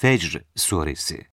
Fecr Suresi